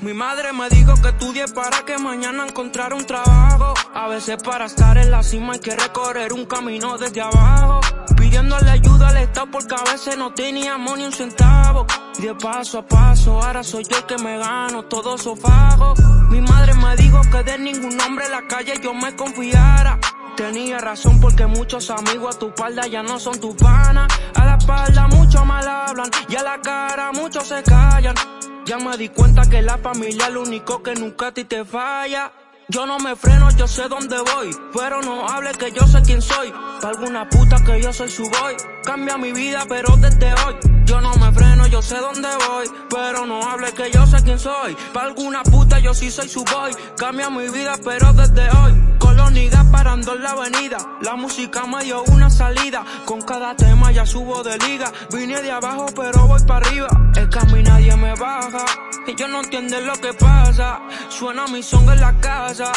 Mi madre me dijo que estudie para que mañana encontrar un trabajo. A veces para estar en la cima hay que recorrer un camino desde abajo. Pidiéndole ayuda al Estado porque a veces no teníamos ni un centavo. Y de paso a paso ahora soy yo el que me gano todo sofago. Mi madre me dijo que de ningún hombre en la calle yo me confiara. Tenía razón porque muchos amigos a tu espalda ya no son tu pana. A la espalda muchos mal hablan y a la cara muchos se callan. Ya me di cuenta que la familia es lo único que nunca a ti te falla. Yo no me freno, yo sé dónde voy, pero no hable que yo sé quién soy. Pa' alguna puta que yo soy su boy, cambia mi vida pero desde hoy. Yo no me freno, yo sé dónde voy, pero no hable que yo sé quién soy. Pa' alguna puta yo sí soy su boy, cambia mi vida pero desde hoy. Coloniga parando en la avenida, la música me dio una salida. Con cada tema ya subo de liga, vine de abajo pero voy para arriba. Yo no entiendo lo que pasa. Suena mi son en la casa,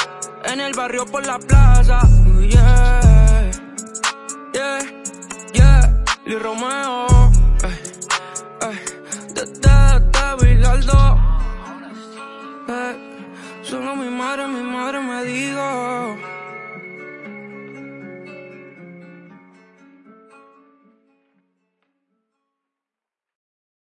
en el barrio por la plaza. Yeah, yeah, yeah, Lee Romeo, ey, ey, desde Bilaldo. Ey, solo mi madre, mi madre me.